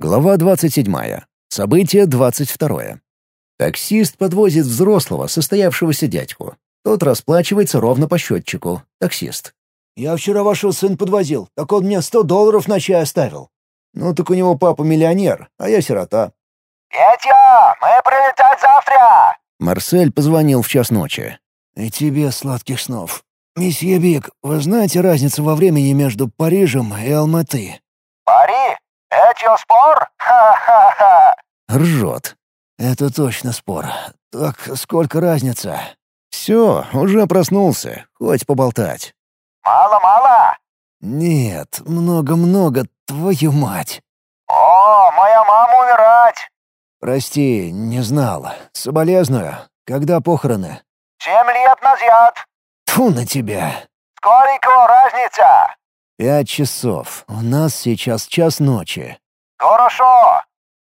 Глава 27. Событие 22. Таксист подвозит взрослого, состоявшегося дядьку. Тот расплачивается ровно по счетчику. Таксист. «Я вчера вашего сына подвозил, так он мне сто долларов на чай оставил». «Ну так у него папа миллионер, а я сирота». «Петя, мы прилетать завтра!» Марсель позвонил в час ночи. «И тебе сладких снов. Месье Биг, вы знаете разницу во времени между Парижем и Алматы?» «Пари? Это спор? Ха-ха-ха!» Ржет. «Это точно спор. Так сколько разница?» «Все, уже проснулся. Хоть поболтать». «Мало-мало?» «Нет, много-много, твою мать!» «О, моя мама умирать!» «Прости, не знал. Соболезную. Когда похороны?» «Семь лет назад!» Тьфу на тебя!» «Сколько разница?» «Пять часов. У нас сейчас час ночи». «Хорошо!»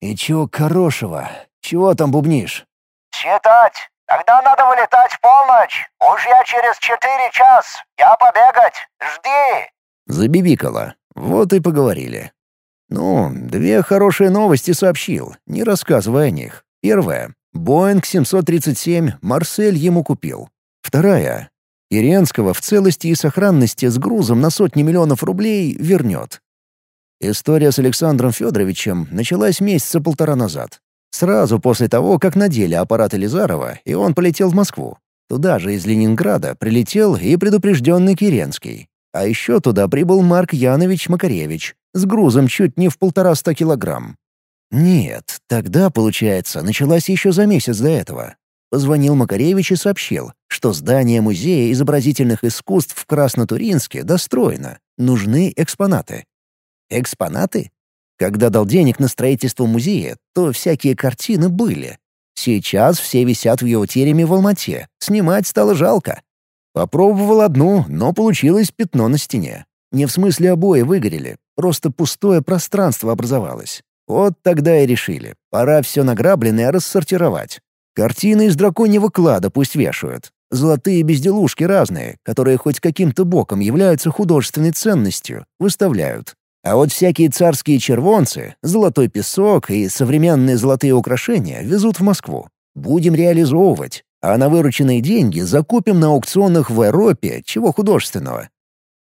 «И чего хорошего? Чего там бубнишь?» «Считать. Тогда надо вылетать в полночь. Уж я через четыре час. Я побегать. Жди!» Забибикала. Вот и поговорили. Ну, две хорошие новости сообщил, не рассказывая о них. Первая. Боинг 737 Марсель ему купил. Вторая. Иренского в целости и сохранности с грузом на сотни миллионов рублей вернет. История с Александром Федоровичем началась месяца полтора назад. Сразу после того, как надели аппарат Елизарова, и он полетел в Москву. Туда же из Ленинграда прилетел и предупрежденный Киренский. А еще туда прибыл Марк Янович Макаревич с грузом чуть не в полтораста килограмм. Нет, тогда, получается, началась еще за месяц до этого. Позвонил Макаревич и сообщил, что здание Музея изобразительных искусств в Краснотуринске достроено, нужны экспонаты. Экспонаты? Когда дал денег на строительство музея, то всякие картины были. Сейчас все висят в его тереме в Алмате. Снимать стало жалко. Попробовал одну, но получилось пятно на стене. Не в смысле обои выгорели, просто пустое пространство образовалось. Вот тогда и решили, пора все награбленное рассортировать. Картины из драконьего клада пусть вешают. Золотые безделушки разные, которые хоть каким-то боком являются художественной ценностью, выставляют. А вот всякие царские червонцы, золотой песок и современные золотые украшения везут в Москву. Будем реализовывать, а на вырученные деньги закупим на аукционах в Европе чего художественного.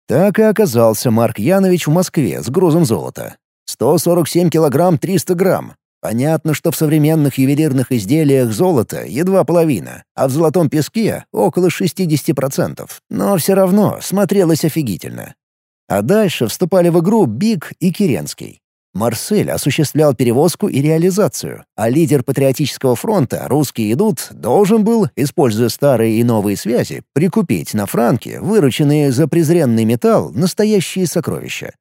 Так и оказался Марк Янович в Москве с грузом золота. 147 килограмм 300 грамм. Понятно, что в современных ювелирных изделиях золото едва половина, а в золотом песке — около 60%. Но все равно смотрелось офигительно. А дальше вступали в игру Биг и Киренский. Марсель осуществлял перевозку и реализацию, а лидер Патриотического фронта «Русские идут» должен был, используя старые и новые связи, прикупить на франке, вырученные за презренный металл, настоящие сокровища.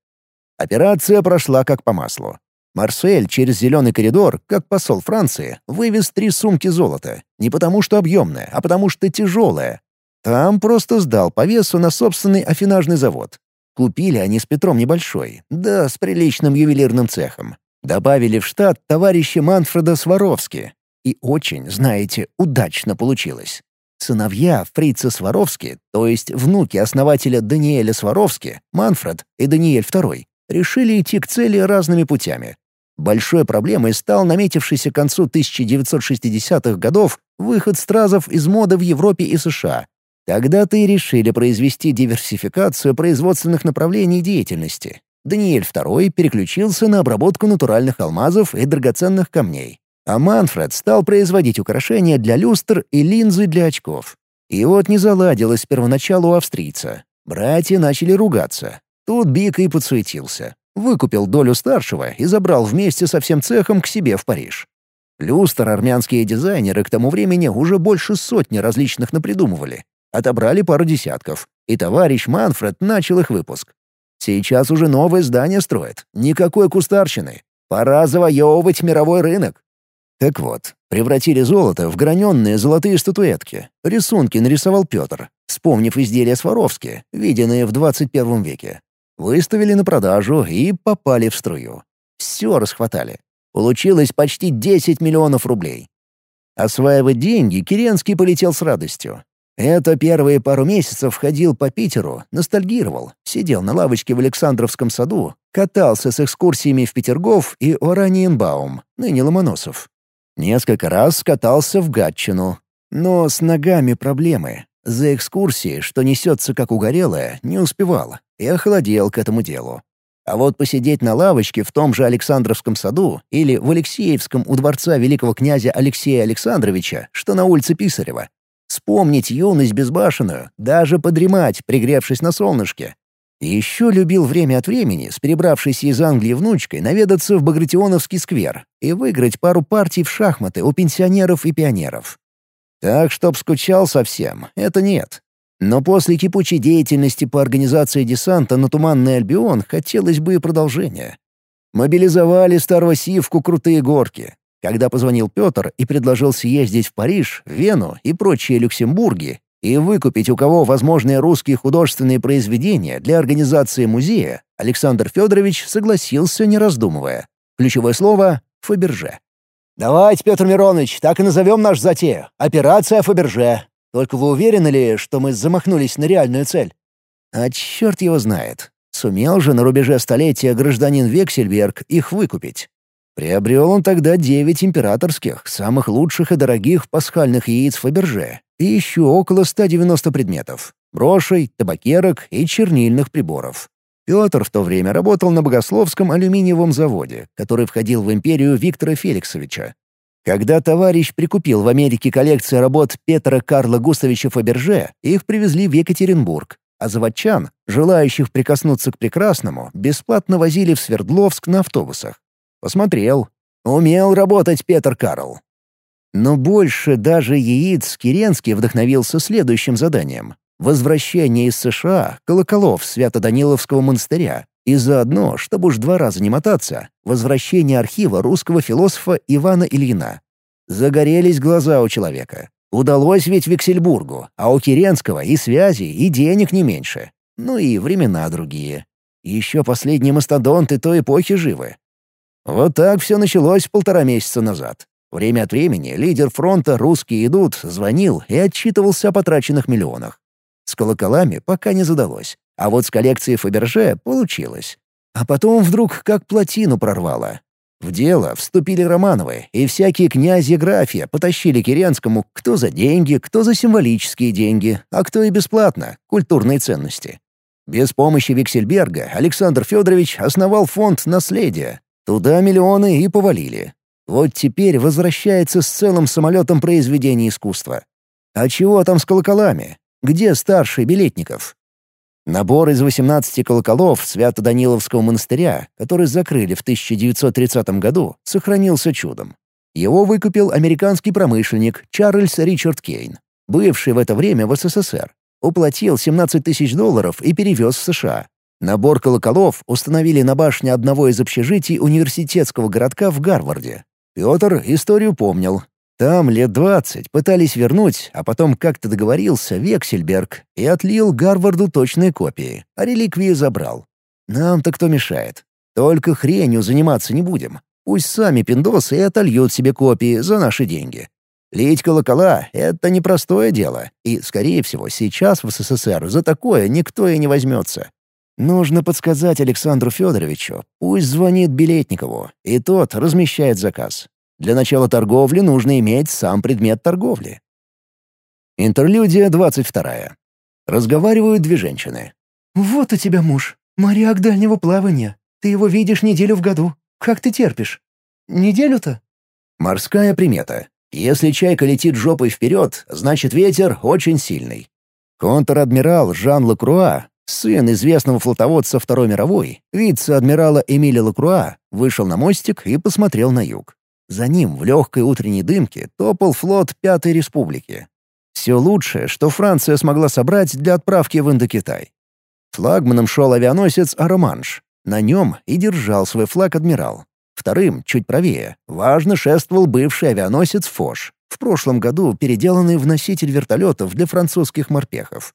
Операция прошла как по маслу. Марсель через зеленый коридор, как посол Франции, вывез три сумки золота. Не потому что объемное, а потому что тяжелое. Там просто сдал по весу на собственный афинажный завод. Купили они с Петром небольшой, да с приличным ювелирным цехом. Добавили в штат товарища Манфреда Сваровски. И очень, знаете, удачно получилось. Сыновья Фрица Сваровски, то есть внуки основателя Даниэля Сваровски, Манфред и Даниэль II, решили идти к цели разными путями. Большой проблемой стал наметившийся к концу 1960-х годов выход стразов из моды в Европе и США, Тогда-то и решили произвести диверсификацию производственных направлений деятельности. Даниэль II переключился на обработку натуральных алмазов и драгоценных камней. А Манфред стал производить украшения для люстр и линзы для очков. И вот не заладилось первоначалу австрийца. Братья начали ругаться. Тут Бика и подсуетился. Выкупил долю старшего и забрал вместе со всем цехом к себе в Париж. Люстр армянские дизайнеры к тому времени уже больше сотни различных напридумывали. Отобрали пару десятков, и товарищ Манфред начал их выпуск. Сейчас уже новое здание строят, никакой кустарщины. Пора завоевывать мировой рынок. Так вот, превратили золото в граненные золотые статуэтки. Рисунки нарисовал Петр, вспомнив изделия Сваровски, виденные в 21 веке. Выставили на продажу и попали в струю. Все расхватали. Получилось почти 10 миллионов рублей. Осваивать деньги Киренский полетел с радостью. Это первые пару месяцев ходил по Питеру, ностальгировал, сидел на лавочке в Александровском саду, катался с экскурсиями в Петергоф и Ораниенбаум, ныне Ломоносов. Несколько раз скатался в Гатчину. Но с ногами проблемы. За экскурсии, что несется как угорелое, не успевал и охладел к этому делу. А вот посидеть на лавочке в том же Александровском саду или в Алексеевском у дворца великого князя Алексея Александровича, что на улице Писарева, вспомнить юность безбашенную, даже подремать, пригревшись на солнышке. И еще любил время от времени, с перебравшейся из Англии внучкой, наведаться в Багратионовский сквер и выиграть пару партий в шахматы у пенсионеров и пионеров. Так, чтоб скучал совсем, это нет. Но после кипучей деятельности по организации десанта на Туманный Альбион хотелось бы и продолжения. Мобилизовали старого Сивку крутые горки. Когда позвонил Петр и предложил съездить в Париж, Вену и прочие Люксембурги и выкупить у кого возможные русские художественные произведения для организации музея, Александр Федорович согласился, не раздумывая. Ключевое слово — Фаберже. «Давайте, Петр Миронович, так и назовем наш затею. Операция Фаберже. Только вы уверены ли, что мы замахнулись на реальную цель?» «А черт его знает. Сумел же на рубеже столетия гражданин Вексельберг их выкупить. Приобрел он тогда девять императорских, самых лучших и дорогих пасхальных яиц Фаберже, и еще около 190 предметов — брошей, табакерок и чернильных приборов. Петр в то время работал на Богословском алюминиевом заводе, который входил в империю Виктора Феликсовича. Когда товарищ прикупил в Америке коллекцию работ Петра Карла Густавича Фаберже, их привезли в Екатеринбург, а заводчан, желающих прикоснуться к прекрасному, бесплатно возили в Свердловск на автобусах. Посмотрел. Умел работать Петр Карл. Но больше даже яиц Киренский вдохновился следующим заданием — возвращение из США колоколов Свято-Даниловского монастыря и заодно, чтобы уж два раза не мотаться, возвращение архива русского философа Ивана Ильина. Загорелись глаза у человека. Удалось ведь Виксельбургу, а у Керенского и связи, и денег не меньше. Ну и времена другие. Еще последние мастодонты той эпохи живы. Вот так все началось полтора месяца назад. Время от времени лидер фронта «Русские идут» звонил и отчитывался о потраченных миллионах. С колоколами пока не задалось. А вот с коллекцией Фаберже получилось. А потом вдруг как плотину прорвало. В дело вступили Романовы, и всякие князи графия потащили Киренскому кто за деньги, кто за символические деньги, а кто и бесплатно, культурные ценности. Без помощи Виксельберга Александр Федорович основал фонд наследия. Туда миллионы и повалили. Вот теперь возвращается с целым самолетом произведений искусства. А чего там с колоколами? Где старший Билетников? Набор из 18 колоколов Свято-Даниловского монастыря, который закрыли в 1930 году, сохранился чудом. Его выкупил американский промышленник Чарльз Ричард Кейн, бывший в это время в СССР. Уплатил 17 тысяч долларов и перевез в США. Набор колоколов установили на башне одного из общежитий университетского городка в Гарварде. Петр историю помнил, там лет двадцать пытались вернуть, а потом как-то договорился Вексельберг и отлил Гарварду точные копии, а реликвии забрал. Нам-то кто мешает? Только хренью заниматься не будем. Пусть сами пиндосы и отольют себе копии за наши деньги. Лить колокола — это непростое дело, и, скорее всего, сейчас в СССР за такое никто и не возьмется. Нужно подсказать Александру Федоровичу, пусть звонит Билетникову, и тот размещает заказ. Для начала торговли нужно иметь сам предмет торговли. Интерлюдия 22. Разговаривают две женщины. «Вот у тебя муж. Моряк дальнего плавания. Ты его видишь неделю в году. Как ты терпишь? Неделю-то?» Морская примета. Если чайка летит жопой вперед, значит ветер очень сильный. Контр-адмирал Жан Лакруа, сын известного флотоводца Второй мировой, вице-адмирала Эмиля Лакруа, вышел на мостик и посмотрел на юг. За ним в легкой утренней дымке топал флот Пятой Республики. Все лучшее, что Франция смогла собрать для отправки в Индокитай. Флагманом шел авианосец «Ароманш». На нем и держал свой флаг адмирал. Вторым, чуть правее, важно шествовал бывший авианосец «Фош», в прошлом году переделанный в носитель вертолетов для французских морпехов.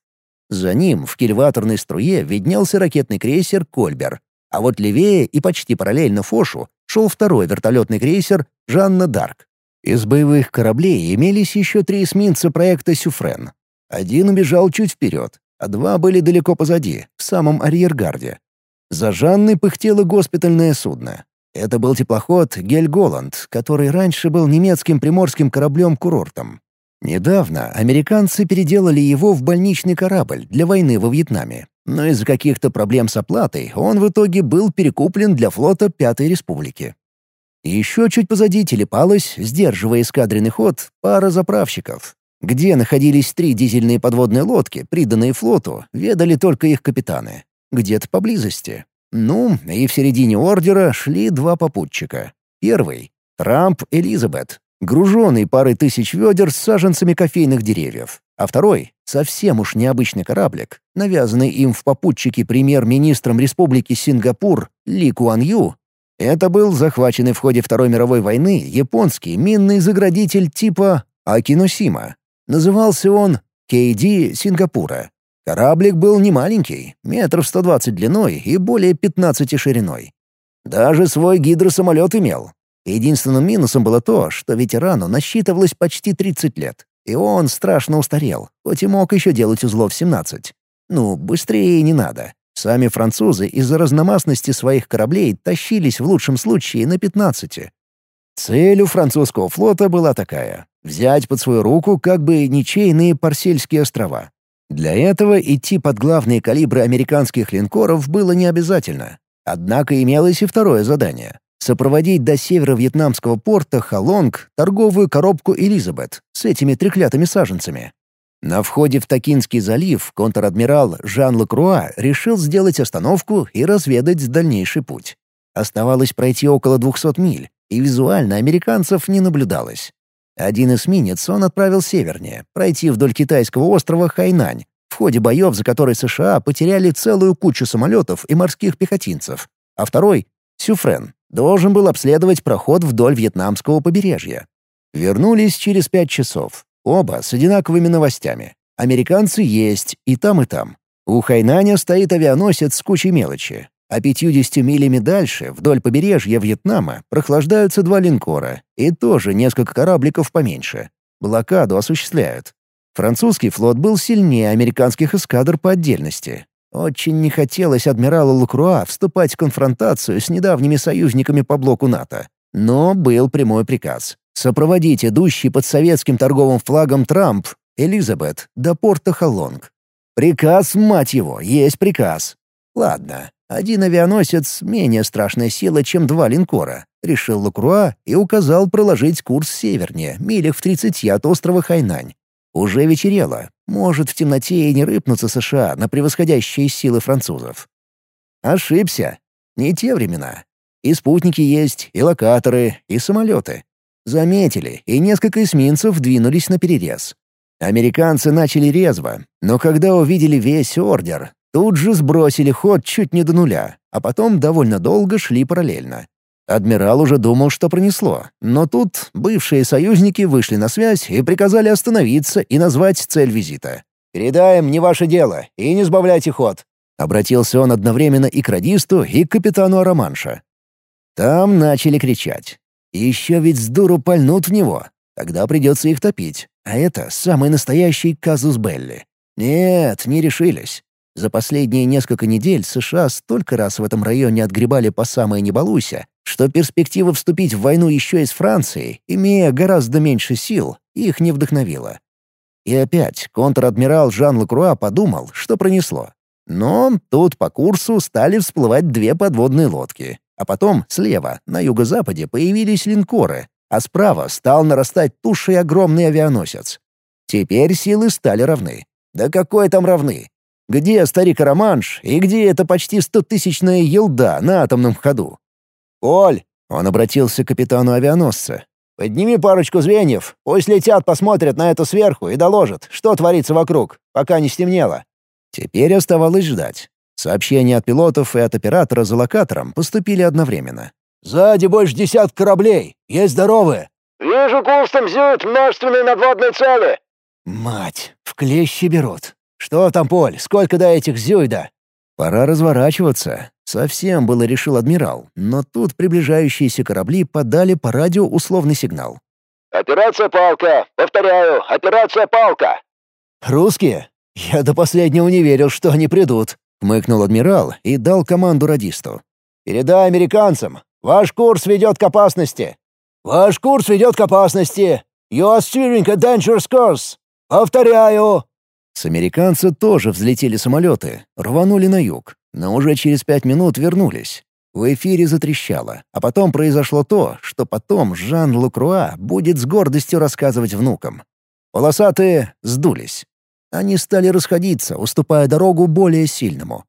За ним в кильваторной струе виднелся ракетный крейсер «Кольбер», а вот левее и почти параллельно «Фошу» шел второй вертолетный крейсер «Жанна Дарк». Из боевых кораблей имелись еще три эсминца проекта «Сюфрен». Один убежал чуть вперед, а два были далеко позади, в самом арьергарде. За Жанной пыхтело госпитальное судно. Это был теплоход «Гель-Голланд», который раньше был немецким приморским кораблем-курортом. Недавно американцы переделали его в больничный корабль для войны во Вьетнаме, но из-за каких-то проблем с оплатой он в итоге был перекуплен для флота Пятой Республики. Еще чуть позади телепалась, сдерживая эскадренный ход, пара заправщиков. Где находились три дизельные подводные лодки, приданные флоту, ведали только их капитаны. Где-то поблизости. Ну, и в середине ордера шли два попутчика. Первый — Трамп Элизабет, груженный парой тысяч ведер с саженцами кофейных деревьев. А второй — совсем уж необычный кораблик, навязанный им в попутчике премьер-министром Республики Сингапур Ли Куан Ю. Это был захваченный в ходе Второй мировой войны японский минный заградитель типа Акиносима. Назывался он Кейди Сингапура. Кораблик был немаленький, метров 120 длиной и более 15 шириной. Даже свой гидросамолет имел. Единственным минусом было то, что ветерану насчитывалось почти 30 лет, и он страшно устарел, хоть и мог еще делать узлов 17. Ну, быстрее не надо. Сами французы из-за разномастности своих кораблей тащились в лучшем случае на 15. Цель у французского флота была такая — взять под свою руку как бы ничейные Парсельские острова. Для этого идти под главные калибры американских линкоров было не обязательно. Однако имелось и второе задание — сопроводить до северо-вьетнамского порта Халонг торговую коробку «Элизабет» с этими треклятыми саженцами. На входе в Токинский залив контр-адмирал Жан Лакруа решил сделать остановку и разведать дальнейший путь. Оставалось пройти около 200 миль, и визуально американцев не наблюдалось. Один эсминец он отправил севернее, пройти вдоль китайского острова Хайнань, в ходе боев за который США потеряли целую кучу самолетов и морских пехотинцев, а второй — Сюфрен, должен был обследовать проход вдоль вьетнамского побережья. Вернулись через пять часов, оба с одинаковыми новостями. Американцы есть и там, и там. У Хайнаня стоит авианосец с кучей мелочи, а 50 милями дальше, вдоль побережья Вьетнама, прохлаждаются два линкора и тоже несколько корабликов поменьше. Блокаду осуществляют. Французский флот был сильнее американских эскадр по отдельности. Очень не хотелось адмиралу Лакруа вступать в конфронтацию с недавними союзниками по блоку НАТО. Но был прямой приказ — сопроводить идущий под советским торговым флагом Трамп, Элизабет, до порта Холлонг. Приказ, мать его, есть приказ. Ладно, один авианосец — менее страшная сила, чем два линкора, решил Лукруа и указал проложить курс севернее, милях в 30 от острова Хайнань. Уже вечерело, может в темноте и не рыпнуться США на превосходящие силы французов. Ошибся. Не те времена. И спутники есть, и локаторы, и самолеты. Заметили, и несколько эсминцев двинулись на перерез. Американцы начали резво, но когда увидели весь ордер, Тут же сбросили ход чуть не до нуля, а потом довольно долго шли параллельно. Адмирал уже думал, что пронесло, но тут бывшие союзники вышли на связь и приказали остановиться и назвать цель визита. «Передаем, не ваше дело, и не сбавляйте ход», — обратился он одновременно и к радисту, и к капитану Араманша. Там начали кричать. Еще ведь с дуру пальнут в него, тогда придется их топить, а это самый настоящий казус Белли. Нет, не решились. За последние несколько недель США столько раз в этом районе отгребали по самое не балуйся, что перспектива вступить в войну еще и с Францией, имея гораздо меньше сил, их не вдохновила. И опять контр-адмирал Жан Лакруа подумал, что пронесло. Но тут по курсу стали всплывать две подводные лодки, а потом слева, на юго-западе, появились линкоры, а справа стал нарастать тушей огромный авианосец. Теперь силы стали равны. Да какой там равны? Где старик Романш и где эта почти стотысячная елда на атомном ходу? «Оль!» — он обратился к капитану авианосца. «Подними парочку звеньев, пусть летят, посмотрят на это сверху и доложат, что творится вокруг, пока не стемнело». Теперь оставалось ждать. Сообщения от пилотов и от оператора за локатором поступили одновременно. «Сзади больше десятка кораблей. Есть здоровые». «Вижу курсом зют множественной надводной цели». «Мать, в клещи берут. «Что там, Поль? Сколько до этих зюйда?» «Пора разворачиваться», — совсем было решил адмирал, но тут приближающиеся корабли подали по радио условный сигнал. «Операция «Палка». Повторяю, операция «Палка». русские? Я до последнего не верил, что они придут», — хмыкнул адмирал и дал команду радисту. «Передай американцам, ваш курс ведет к опасности». «Ваш курс ведет к опасности. You are steering a dangerous course. Повторяю». С американца тоже взлетели самолеты, рванули на юг, но уже через пять минут вернулись. В эфире затрещало, а потом произошло то, что потом Жан Лукруа будет с гордостью рассказывать внукам. Полосатые сдулись. Они стали расходиться, уступая дорогу более сильному.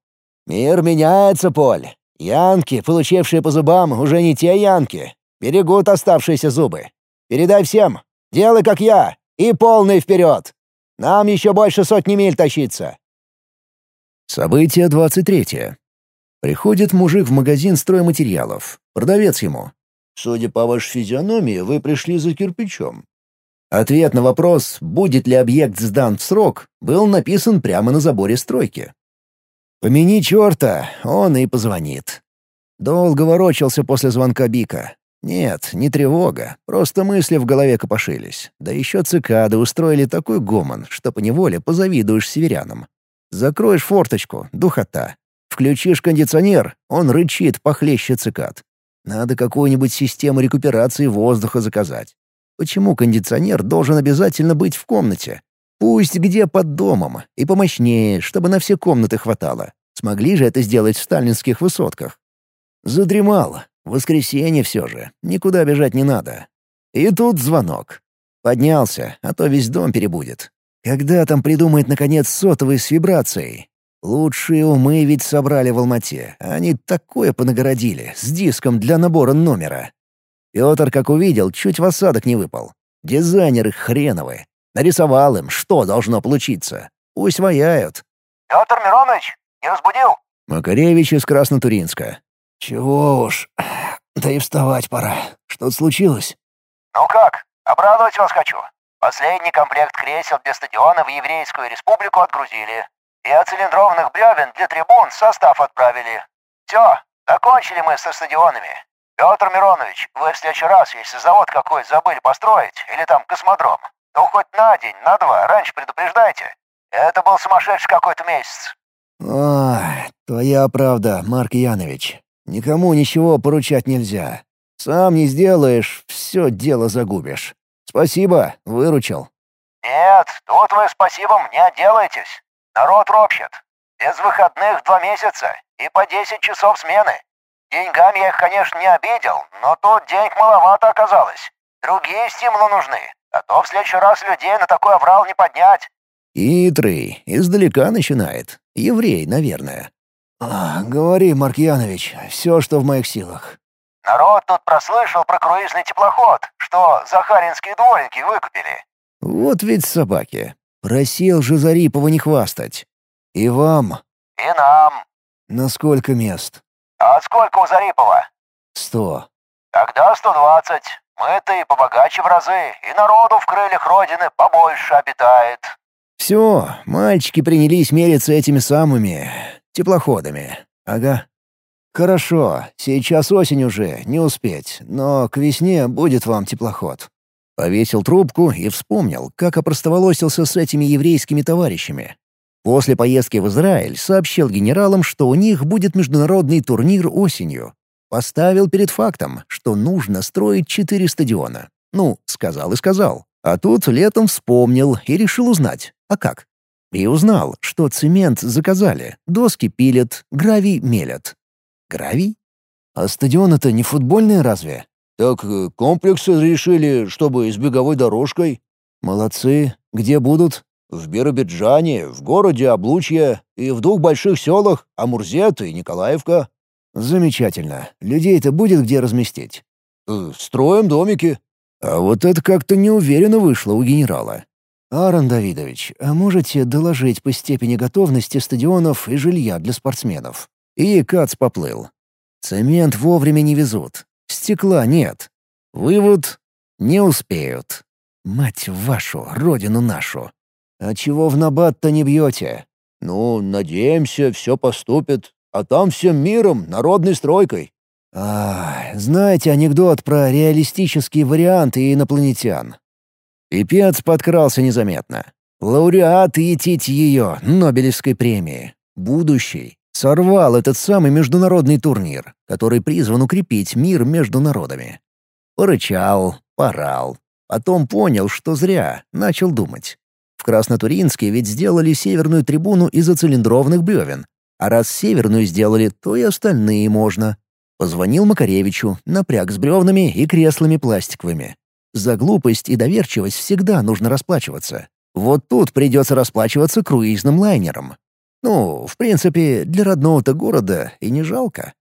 «Мир меняется, Поль. Янки, получившие по зубам, уже не те янки. Берегут оставшиеся зубы. Передай всем, делай как я, и полный вперед. Нам еще больше сотни миль тащиться». Событие двадцать третье. Приходит мужик в магазин стройматериалов. Продавец ему. «Судя по вашей физиономии, вы пришли за кирпичом». Ответ на вопрос, будет ли объект сдан в срок, был написан прямо на заборе стройки. «Помяни черта, он и позвонит». Долго ворочался после звонка Бика. Нет, не тревога, просто мысли в голове копошились. Да еще цикады устроили такой гомон, что поневоле позавидуешь северянам. Закроешь форточку — духота. Включишь кондиционер, он рычит похлеще цикад. Надо какую-нибудь систему рекуперации воздуха заказать. Почему кондиционер должен обязательно быть в комнате? Пусть где под домом, и помощнее, чтобы на все комнаты хватало. Смогли же это сделать в сталинских высотках. Задремал. Воскресенье все же. Никуда бежать не надо. И тут звонок. Поднялся, а то весь дом перебудет. Когда там придумает, наконец, сотовый с вибрацией? Лучшие умы ведь собрали в Алмате. Они такое понагородили, с диском для набора номера. Петр, как увидел, чуть в осадок не выпал. Дизайнеры хреновы. Нарисовал им, что должно получиться. Пусть ваяют. «Петр Миронович, не разбудил?» Макаревич из Краснотуринска. «Чего уж, да и вставать пора. Что-то случилось?» «Ну как, обрадовать вас хочу. Последний комплект кресел для стадиона в Еврейскую республику отгрузили. И от цилиндрованных бревен для трибун состав отправили. Все, закончили мы со стадионами. Петр Миронович, вы в следующий раз, если завод какой забыли построить, или там космодром, то хоть на день, на два, раньше предупреждайте. Это был сумасшедший какой-то месяц. Ой, твоя правда, Марк Янович. Никому ничего поручать нельзя. Сам не сделаешь, все дело загубишь. Спасибо, выручил. Нет, тут вы спасибо мне отделаетесь. Народ ропщет. Без выходных два месяца и по десять часов смены. Деньгами я их, конечно, не обидел, но тут денег маловато оказалось. Другие стимулы нужны, а то в следующий раз людей на такой оврал не поднять». «Хитрый, издалека начинает. Еврей, наверное». А, «Говори, Маркьянович, все, что в моих силах». «Народ тут прослышал про круизный теплоход, что захаринские дворники выкупили». «Вот ведь собаки. Просил же Зарипова не хвастать. И вам. И нам. На сколько мест? А сколько у Зарипова? Сто. Тогда сто двадцать. Мы-то и побогаче в разы, и народу в крыльях Родины побольше обитает. Все, мальчики принялись мериться этими самыми теплоходами. Ага. Хорошо, сейчас осень уже, не успеть, но к весне будет вам теплоход. Повесил трубку и вспомнил, как опростоволосился с этими еврейскими товарищами. После поездки в Израиль сообщил генералам, что у них будет международный турнир осенью. Поставил перед фактом, что нужно строить четыре стадиона. Ну, сказал и сказал. А тут летом вспомнил и решил узнать, а как. И узнал, что цемент заказали, доски пилят, гравий мелят. Гравий? А стадион это не футбольный разве? «Так э, комплексы решили, чтобы с беговой дорожкой». «Молодцы. Где будут?» «В Биробиджане, в городе Облучье и в двух больших селах — Амурзет и Николаевка». «Замечательно. Людей-то будет где разместить?» э, «Строим домики». А вот это как-то неуверенно вышло у генерала. «Аарон Давидович, а можете доложить по степени готовности стадионов и жилья для спортсменов?» И Кац поплыл. «Цемент вовремя не везут. Стекла нет. Вывод — не успеют. Мать вашу, родину нашу. А чего в набат-то не бьете? Ну, надеемся, все поступит. А там всем миром, народной стройкой. А, знаете анекдот про реалистические варианты инопланетян? Пипец подкрался незаметно. Лауреат етить ее Нобелевской премии. Будущий. Сорвал этот самый международный турнир, который призван укрепить мир между народами. Порычал, порал. Потом понял, что зря, начал думать. В Краснотуринске ведь сделали северную трибуну из оцилиндрованных бревен. А раз северную сделали, то и остальные можно. Позвонил Макаревичу, напряг с бревнами и креслами пластиковыми. За глупость и доверчивость всегда нужно расплачиваться. Вот тут придется расплачиваться круизным лайнером. Ну, в принципе, для родного-то города и не жалко.